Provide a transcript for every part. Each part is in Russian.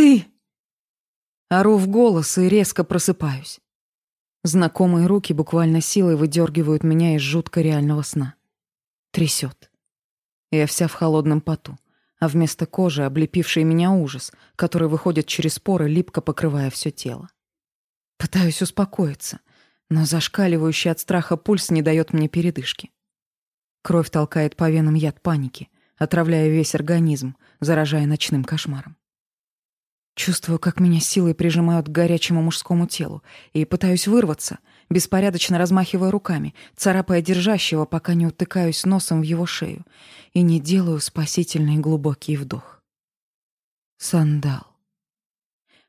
Ты!» Ору в голос и резко просыпаюсь. Знакомые руки буквально силой выдергивают меня из жутко реального сна. Трясет. Я вся в холодном поту, а вместо кожи облепивший меня ужас, который выходит через поры, липко покрывая все тело. Пытаюсь успокоиться, но зашкаливающий от страха пульс не дает мне передышки. Кровь толкает по венам яд паники, отравляя весь организм, заражая ночным кошмаром. Чувствую, как меня силой прижимают к горячему мужскому телу, и пытаюсь вырваться, беспорядочно размахивая руками, царапая держащего, пока не утыкаюсь носом в его шею, и не делаю спасительный глубокий вдох. Сандал.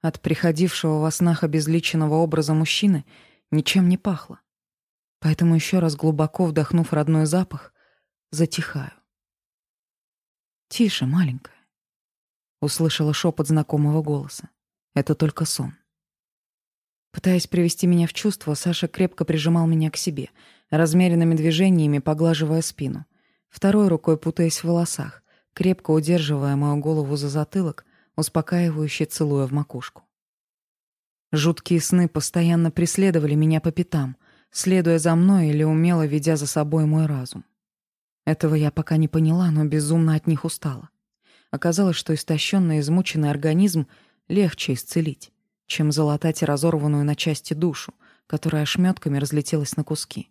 От приходившего во снах обезличенного образа мужчины ничем не пахло. Поэтому еще раз глубоко вдохнув родной запах, затихаю. «Тише, маленькая. Услышала шепот знакомого голоса. Это только сон. Пытаясь привести меня в чувство, Саша крепко прижимал меня к себе, размеренными движениями поглаживая спину, второй рукой путаясь в волосах, крепко удерживая мою голову за затылок, успокаивающе целуя в макушку. Жуткие сны постоянно преследовали меня по пятам, следуя за мной или умело ведя за собой мой разум. Этого я пока не поняла, но безумно от них устала. Оказалось, что истощенный, измученный организм легче исцелить, чем залатать разорванную на части душу, которая ошметками разлетелась на куски.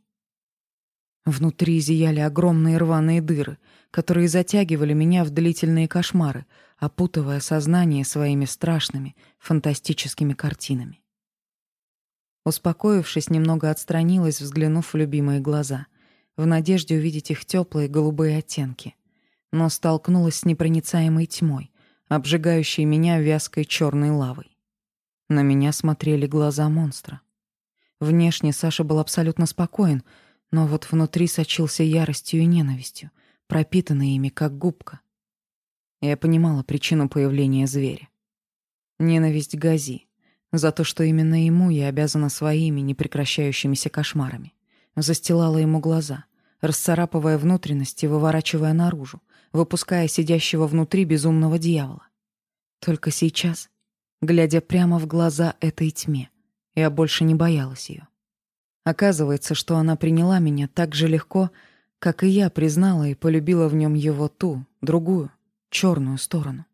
Внутри зияли огромные рваные дыры, которые затягивали меня в длительные кошмары, опутывая сознание своими страшными, фантастическими картинами. Успокоившись, немного отстранилась, взглянув в любимые глаза, в надежде увидеть их теплые голубые оттенки, но столкнулась с непроницаемой тьмой, обжигающей меня вязкой черной лавой. На меня смотрели глаза монстра. Внешне Саша был абсолютно спокоен, но вот внутри сочился яростью и ненавистью, пропитанной ими как губка. Я понимала причину появления зверя. Ненависть Гази за то, что именно ему я обязана своими непрекращающимися кошмарами. Застилала ему глаза, расцарапывая внутренности, выворачивая наружу, выпуская сидящего внутри безумного дьявола. Только сейчас, глядя прямо в глаза этой тьме, я больше не боялась ее. Оказывается, что она приняла меня так же легко, как и я признала и полюбила в нем его ту, другую, черную сторону.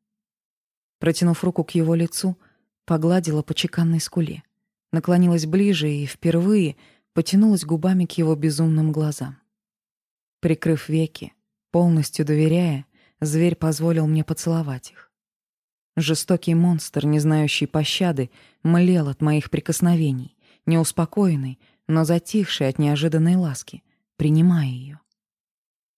Протянув руку к его лицу, погладила по чеканной скуле, наклонилась ближе и впервые потянулась губами к его безумным глазам. Прикрыв веки, Полностью доверяя, зверь позволил мне поцеловать их. Жестокий монстр, не знающий пощады, млел от моих прикосновений, неуспокоенный, но затихший от неожиданной ласки, принимая ее.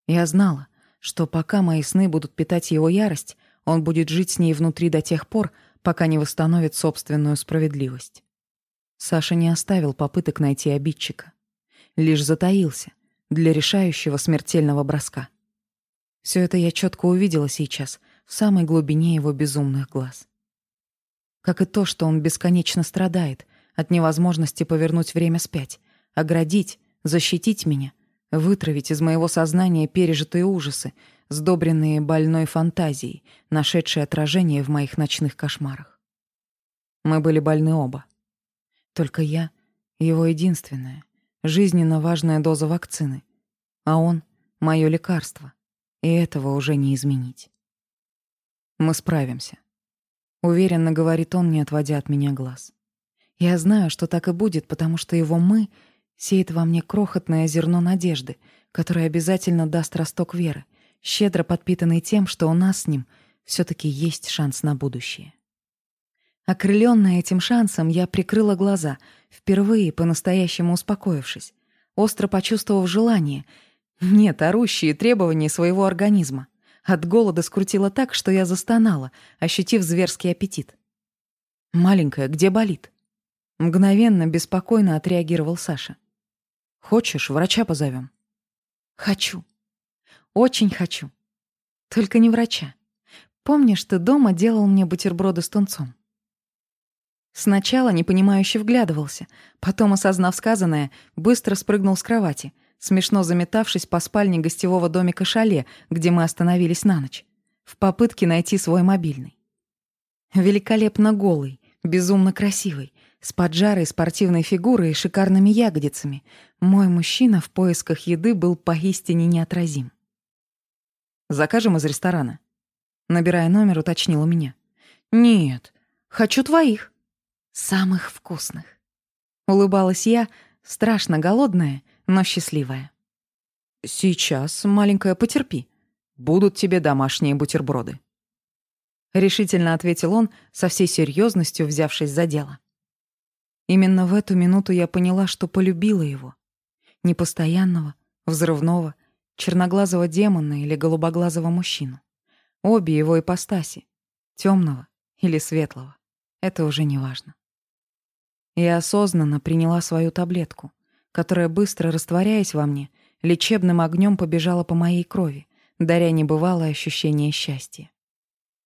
Я знала, что пока мои сны будут питать его ярость, он будет жить с ней внутри до тех пор, пока не восстановит собственную справедливость. Саша не оставил попыток найти обидчика. Лишь затаился для решающего смертельного броска. Все это я четко увидела сейчас, в самой глубине его безумных глаз. Как и то, что он бесконечно страдает от невозможности повернуть время спять, оградить, защитить меня, вытравить из моего сознания пережитые ужасы, сдобренные больной фантазией, нашедшие отражение в моих ночных кошмарах. Мы были больны оба. Только я — его единственная, жизненно важная доза вакцины, а он — мое лекарство, и этого уже не изменить. «Мы справимся», — уверенно говорит он, не отводя от меня глаз. «Я знаю, что так и будет, потому что его «мы» сеет во мне крохотное зерно надежды, которое обязательно даст росток веры, щедро подпитанный тем, что у нас с ним все таки есть шанс на будущее». Окрылённая этим шансом, я прикрыла глаза, впервые по-настоящему успокоившись, остро почувствовав желание — нет, орущие требования своего организма. От голода скрутило так, что я застонала, ощутив зверский аппетит. «Маленькая, где болит?» Мгновенно, беспокойно отреагировал Саша. «Хочешь, врача позовем?» «Хочу. Очень хочу. Только не врача. Помнишь, ты дома делал мне бутерброды с тунцом?» Сначала непонимающе вглядывался, потом, осознав сказанное, быстро спрыгнул с кровати — смешно заметавшись по спальне гостевого домика шале, где мы остановились на ночь, в попытке найти свой мобильный. Великолепно голый, безумно красивый, с поджарой спортивной фигурой и шикарными ягодицами, мой мужчина в поисках еды был поистине неотразим. «Закажем из ресторана?» Набирая номер, уточнил у меня. «Нет, хочу твоих. Самых вкусных». Улыбалась я, страшно голодная, но счастливая. «Сейчас, маленькая, потерпи. Будут тебе домашние бутерброды». Решительно ответил он, со всей серьезностью взявшись за дело. Именно в эту минуту я поняла, что полюбила его. Непостоянного, взрывного, черноглазого демона или голубоглазого мужчину. Обе его ипостаси — темного или светлого. Это уже не важно. Я осознанно приняла свою таблетку которая, быстро растворяясь во мне, лечебным огнем побежала по моей крови, даря небывалое ощущение счастья.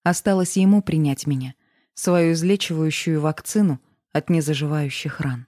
Осталось ему принять меня, свою излечивающую вакцину от незаживающих ран.